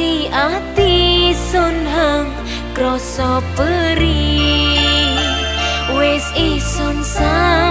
si ati sunhang krasa perih wis isun sang